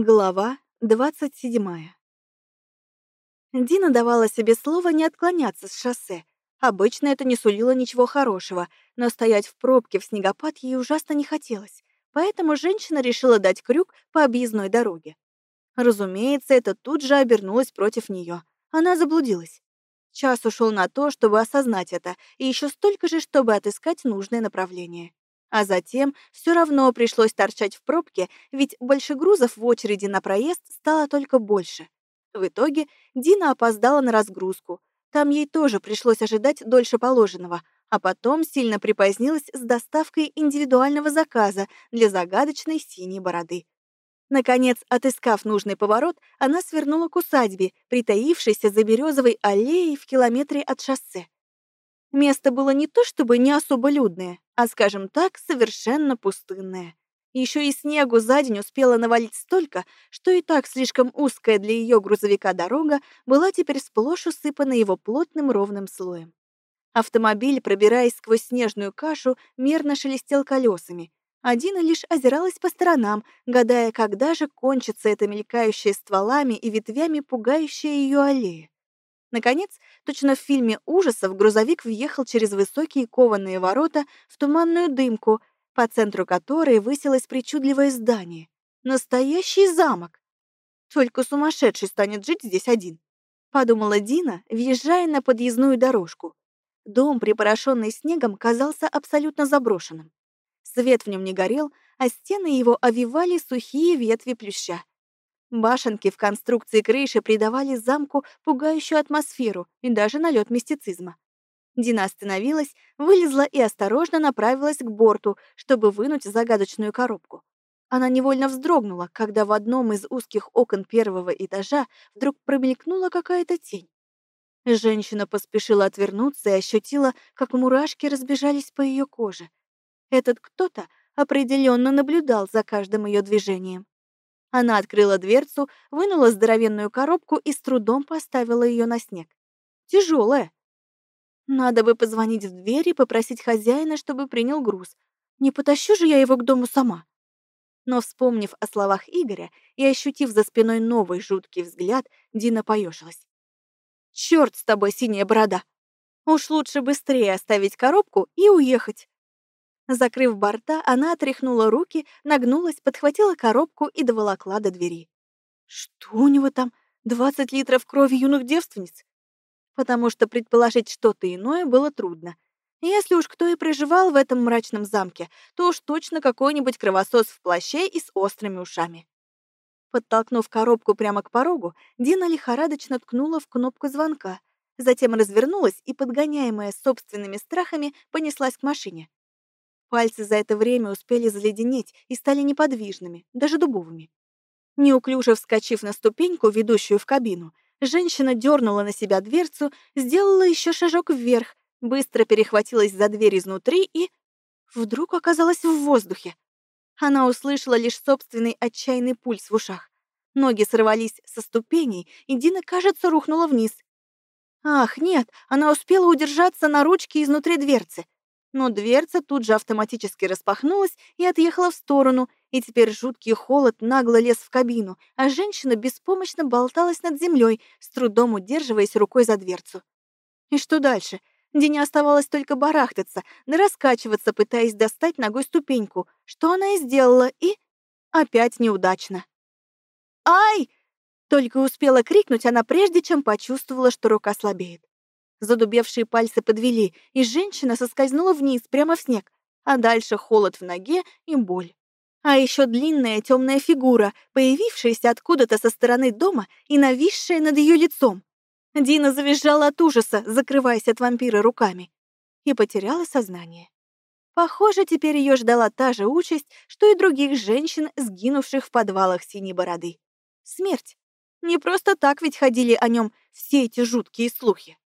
Глава двадцать седьмая. Дина давала себе слово не отклоняться с шоссе. Обычно это не сулило ничего хорошего, но стоять в пробке в снегопад ей ужасно не хотелось, поэтому женщина решила дать крюк по объездной дороге. Разумеется, это тут же обернулось против нее. Она заблудилась. Час ушел на то, чтобы осознать это, и еще столько же, чтобы отыскать нужное направление. А затем все равно пришлось торчать в пробке, ведь больше грузов в очереди на проезд стало только больше. В итоге Дина опоздала на разгрузку. Там ей тоже пришлось ожидать дольше положенного, а потом сильно припозднилась с доставкой индивидуального заказа для загадочной синей бороды. Наконец, отыскав нужный поворот, она свернула к усадьбе, притаившейся за березовой аллеей в километре от шоссе. Место было не то чтобы не особо людное, а, скажем так, совершенно пустынное. Еще и снегу за день успела навалить столько, что и так слишком узкая для ее грузовика дорога была теперь сплошь усыпана его плотным ровным слоем. Автомобиль, пробираясь сквозь снежную кашу, мерно шелестел колесами. Адина лишь озиралась по сторонам, гадая, когда же кончится эта мелькающая стволами и ветвями пугающая ее аллея. Наконец, точно в фильме ужасов, грузовик въехал через высокие кованые ворота в туманную дымку, по центру которой высилось причудливое здание. Настоящий замок. Только сумасшедший станет жить здесь один, подумала Дина, въезжая на подъездную дорожку. Дом, припорошенный снегом, казался абсолютно заброшенным. Свет в нем не горел, а стены его овивали сухие ветви плюща. Башенки в конструкции крыши придавали замку пугающую атмосферу и даже налет мистицизма. Дина остановилась, вылезла и осторожно направилась к борту, чтобы вынуть загадочную коробку. Она невольно вздрогнула, когда в одном из узких окон первого этажа вдруг промелькнула какая-то тень. Женщина поспешила отвернуться и ощутила, как мурашки разбежались по ее коже. Этот кто-то определенно наблюдал за каждым ее движением. Она открыла дверцу, вынула здоровенную коробку и с трудом поставила ее на снег. Тяжелая. Надо бы позвонить в дверь и попросить хозяина, чтобы принял груз. Не потащу же я его к дому сама. Но, вспомнив о словах Игоря и ощутив за спиной новый жуткий взгляд, Дина поежилась. «Черт с тобой, синяя борода! Уж лучше быстрее оставить коробку и уехать!» Закрыв борта, она отряхнула руки, нагнулась, подхватила коробку и доволокла до двери. Что у него там? 20 литров крови юных девственниц? Потому что предположить что-то иное было трудно. Если уж кто и проживал в этом мрачном замке, то уж точно какой-нибудь кровосос в плаще и с острыми ушами. Подтолкнув коробку прямо к порогу, Дина лихорадочно ткнула в кнопку звонка, затем развернулась и, подгоняемая собственными страхами, понеслась к машине. Пальцы за это время успели заледенеть и стали неподвижными, даже дубовыми. Неуклюже вскочив на ступеньку, ведущую в кабину, женщина дернула на себя дверцу, сделала еще шажок вверх, быстро перехватилась за дверь изнутри и... вдруг оказалась в воздухе. Она услышала лишь собственный отчаянный пульс в ушах. Ноги сорвались со ступеней, и Дина, кажется, рухнула вниз. Ах, нет, она успела удержаться на ручке изнутри дверцы но дверца тут же автоматически распахнулась и отъехала в сторону, и теперь жуткий холод нагло лез в кабину, а женщина беспомощно болталась над землей, с трудом удерживаясь рукой за дверцу. И что дальше? Дине оставалось только барахтаться, да раскачиваться, пытаясь достать ногой ступеньку, что она и сделала, и... опять неудачно. «Ай!» Только успела крикнуть она, прежде чем почувствовала, что рука слабеет. Задубевшие пальцы подвели, и женщина соскользнула вниз, прямо в снег, а дальше холод в ноге и боль. А еще длинная темная фигура, появившаяся откуда-то со стороны дома и нависшая над ее лицом. Дина завизжала от ужаса, закрываясь от вампира руками, и потеряла сознание. Похоже, теперь ее ждала та же участь, что и других женщин, сгинувших в подвалах синей бороды. Смерть. Не просто так ведь ходили о нем все эти жуткие слухи.